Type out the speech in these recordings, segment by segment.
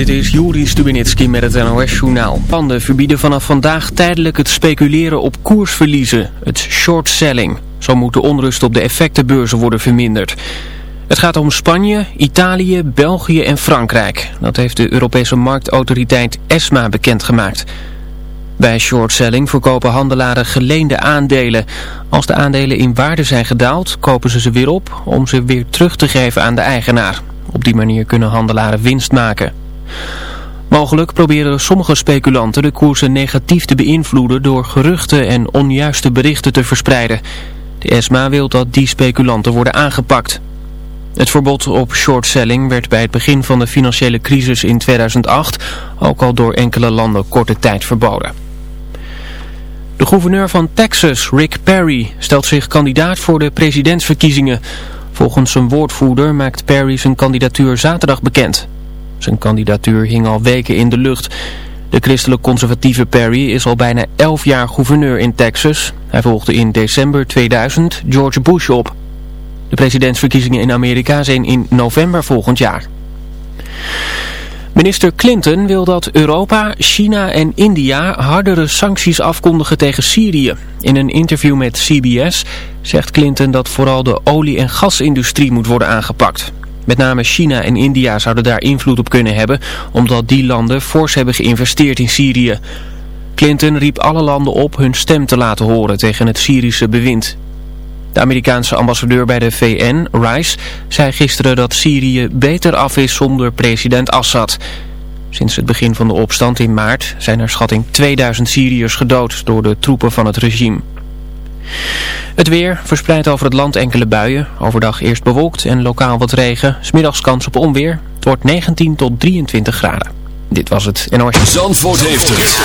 Dit is Juri Stubenitski met het NOS-journaal. Panden verbieden vanaf vandaag tijdelijk het speculeren op koersverliezen, het short selling. Zo moet de onrust op de effectenbeurzen worden verminderd. Het gaat om Spanje, Italië, België en Frankrijk. Dat heeft de Europese marktautoriteit ESMA bekendgemaakt. Bij short selling verkopen handelaren geleende aandelen. Als de aandelen in waarde zijn gedaald, kopen ze ze weer op om ze weer terug te geven aan de eigenaar. Op die manier kunnen handelaren winst maken. Mogelijk proberen sommige speculanten de koersen negatief te beïnvloeden door geruchten en onjuiste berichten te verspreiden. De ESMA wil dat die speculanten worden aangepakt. Het verbod op shortselling werd bij het begin van de financiële crisis in 2008 ook al door enkele landen korte tijd verboden. De gouverneur van Texas, Rick Perry, stelt zich kandidaat voor de presidentsverkiezingen. Volgens zijn woordvoerder maakt Perry zijn kandidatuur zaterdag bekend. Zijn kandidatuur hing al weken in de lucht. De christelijk conservatieve Perry is al bijna 11 jaar gouverneur in Texas. Hij volgde in december 2000 George Bush op. De presidentsverkiezingen in Amerika zijn in november volgend jaar. Minister Clinton wil dat Europa, China en India hardere sancties afkondigen tegen Syrië. In een interview met CBS zegt Clinton dat vooral de olie- en gasindustrie moet worden aangepakt. Met name China en India zouden daar invloed op kunnen hebben, omdat die landen fors hebben geïnvesteerd in Syrië. Clinton riep alle landen op hun stem te laten horen tegen het Syrische bewind. De Amerikaanse ambassadeur bij de VN, Rice, zei gisteren dat Syrië beter af is zonder president Assad. Sinds het begin van de opstand in maart zijn er schatting 2000 Syriërs gedood door de troepen van het regime. Het weer verspreidt over het land enkele buien. Overdag eerst bewolkt en lokaal wat regen. Smiddags kans op onweer. Het wordt 19 tot 23 graden. Dit was het NOS. Zandvoort heeft het.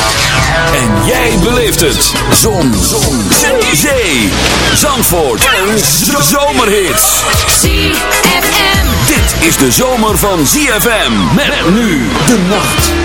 En jij beleeft het. Zon. Zon. Zee. Zee. Zandvoort. Een zomerhit. ZFM. Dit is de zomer van ZFM. Met nu de nacht.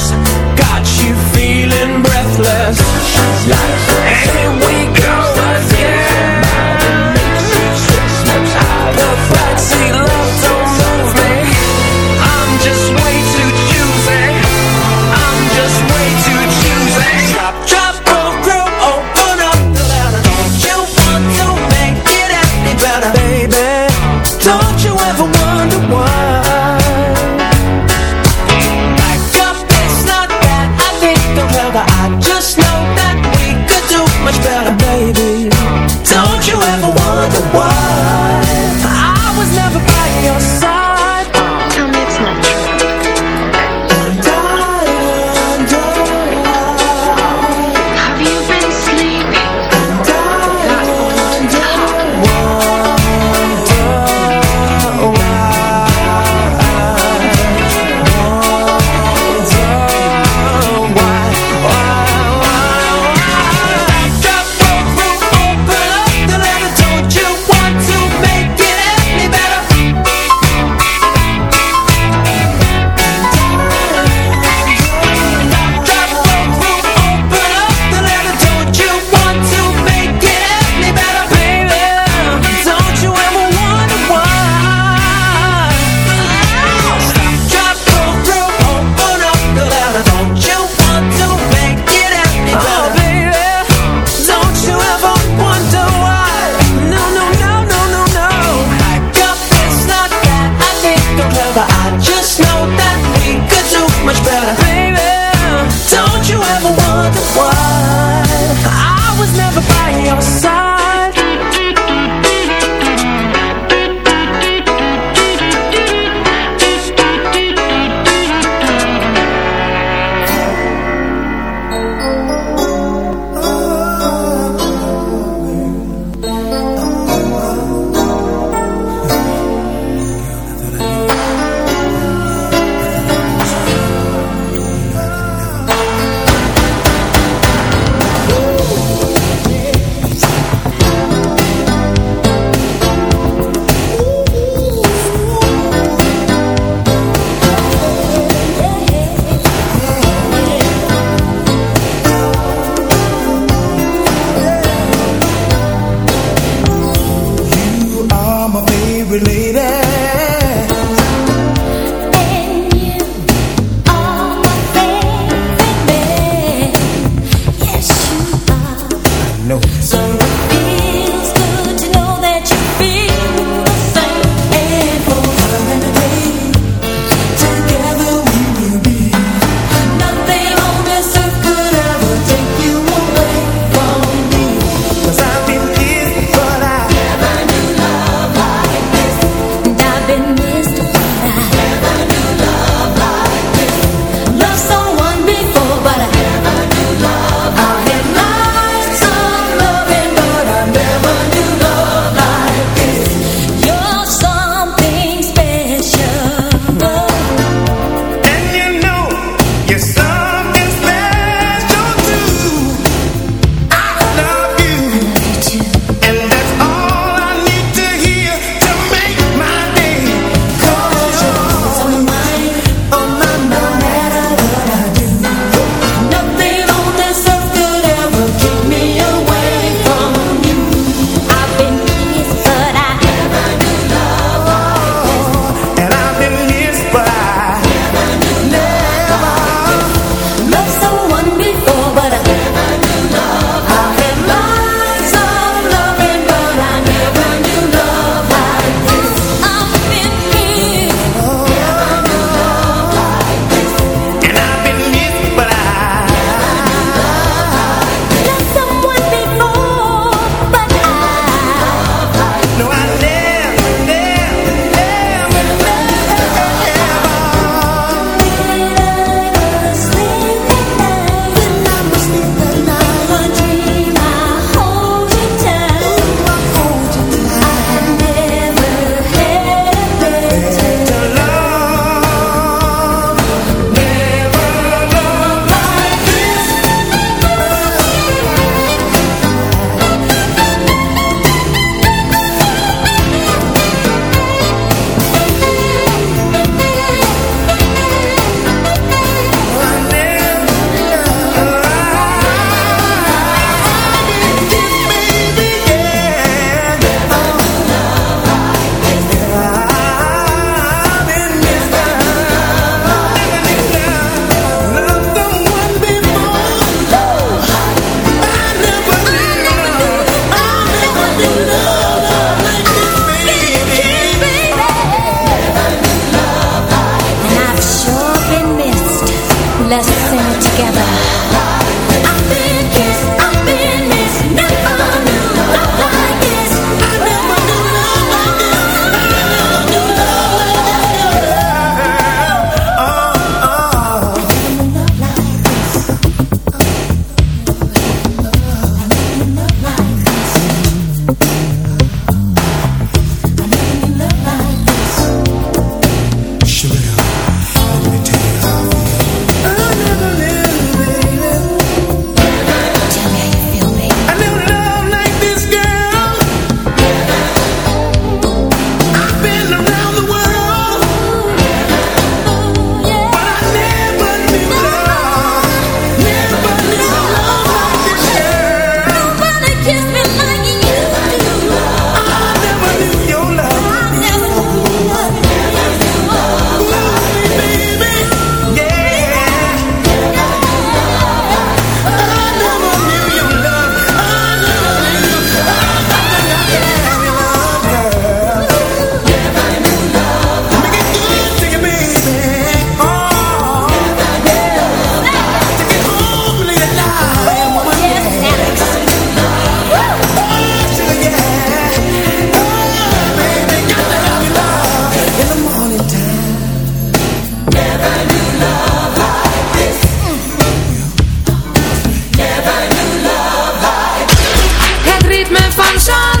Je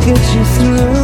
get you through.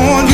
born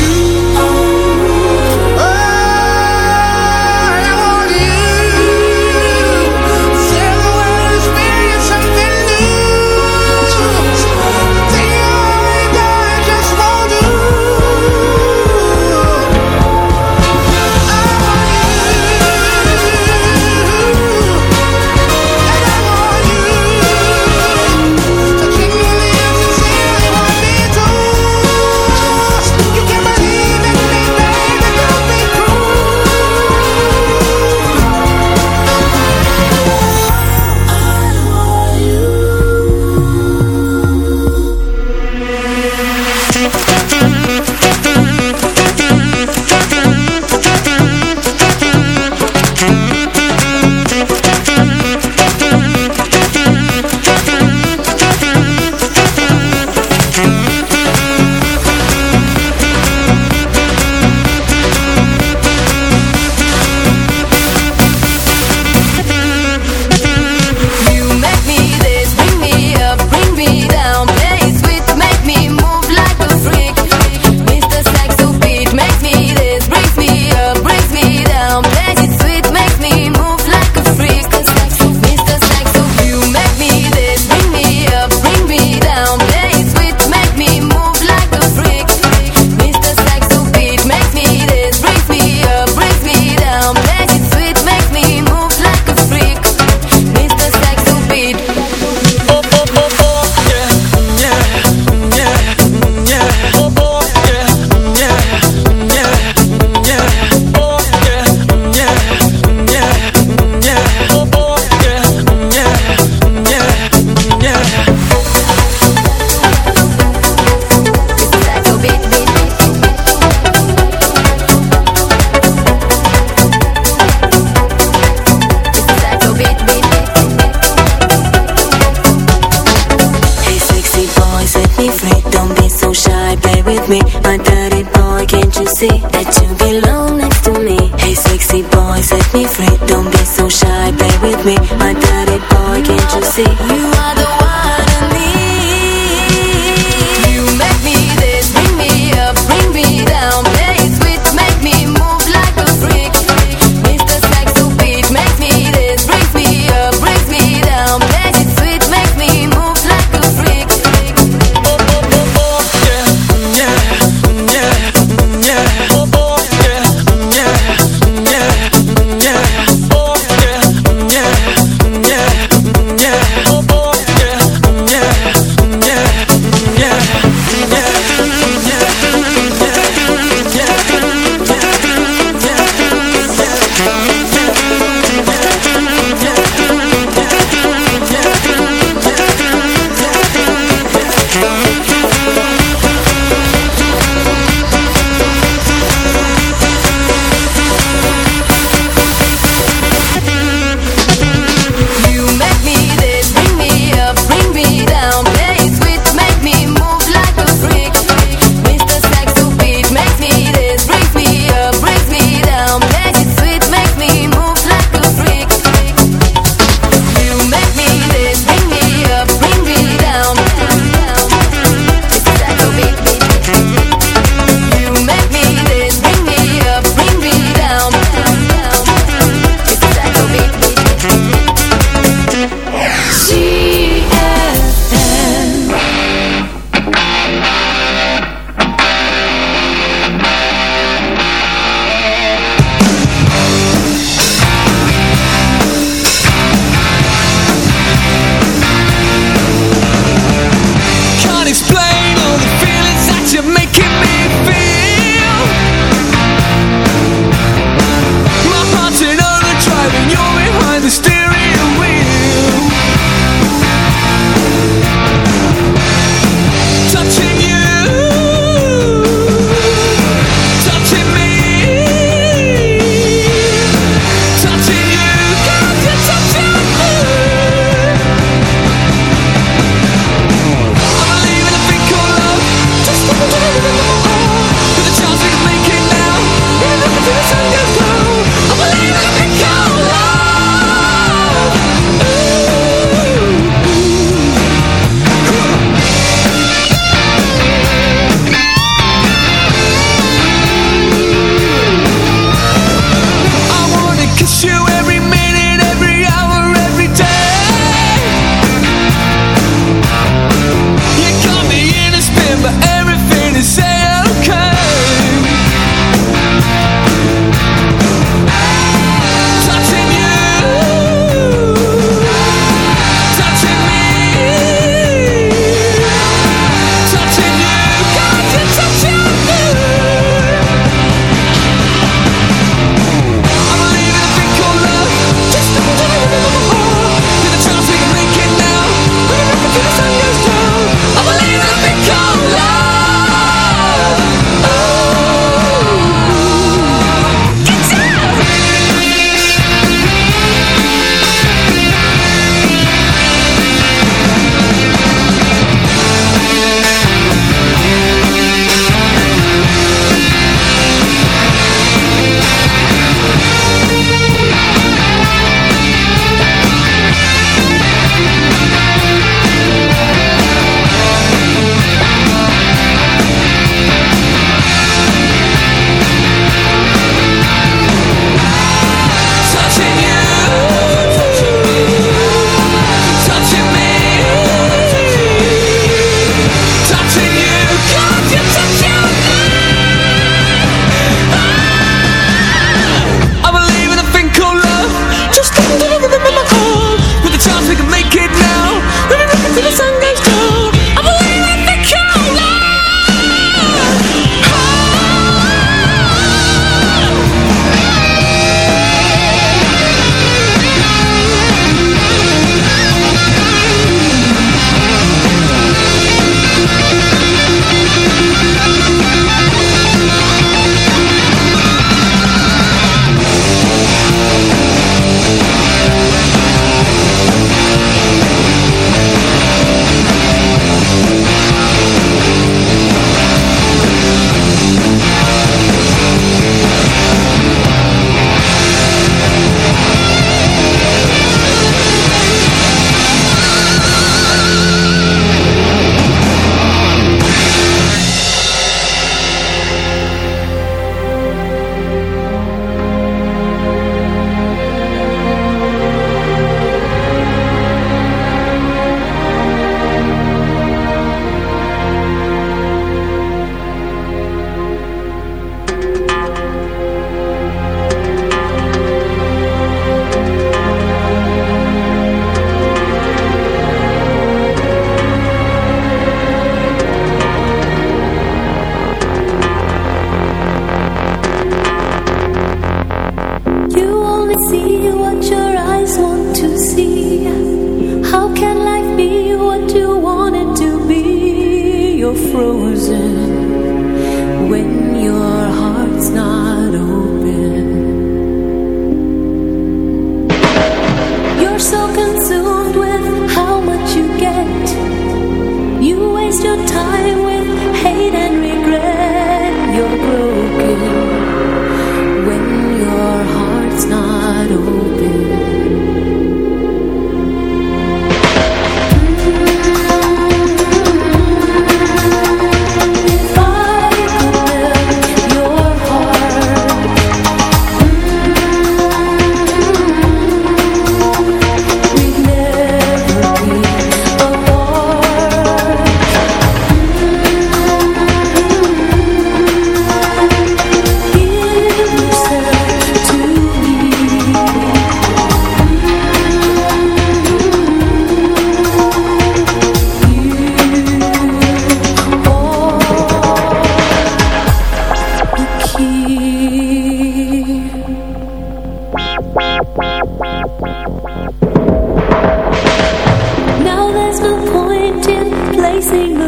every know.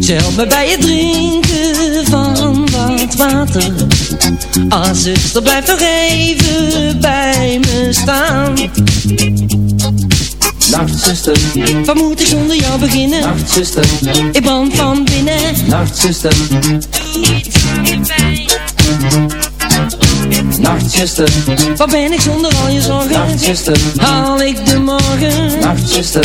Ze helpt me bij het drinken van wat water. Ah zuster blijf nog even bij me staan. Nachtzuster, Wat moet ik zonder jou beginnen? nachtzuster, Ik brand van binnen. Nachtzuster, nachtzuster, Wat ben ik zonder al je zorgen? nachtzuster, Haal ik de morgen? nachtzuster,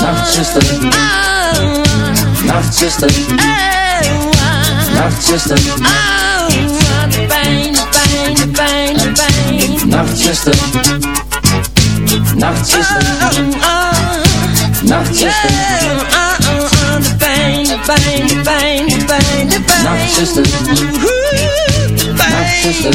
nachtzuster, Oh, nachtzuster, oh, nachtzuster, oh, de pijn, de pijn, de pijn, de pijn. nachtzuster, nachtzuster, Oh, oh, nachtzuster, oh, oh, oh, de pijn, de pijn, de pijn, de pijn, de pijn. nachtzuster, pijn. nachtzuster,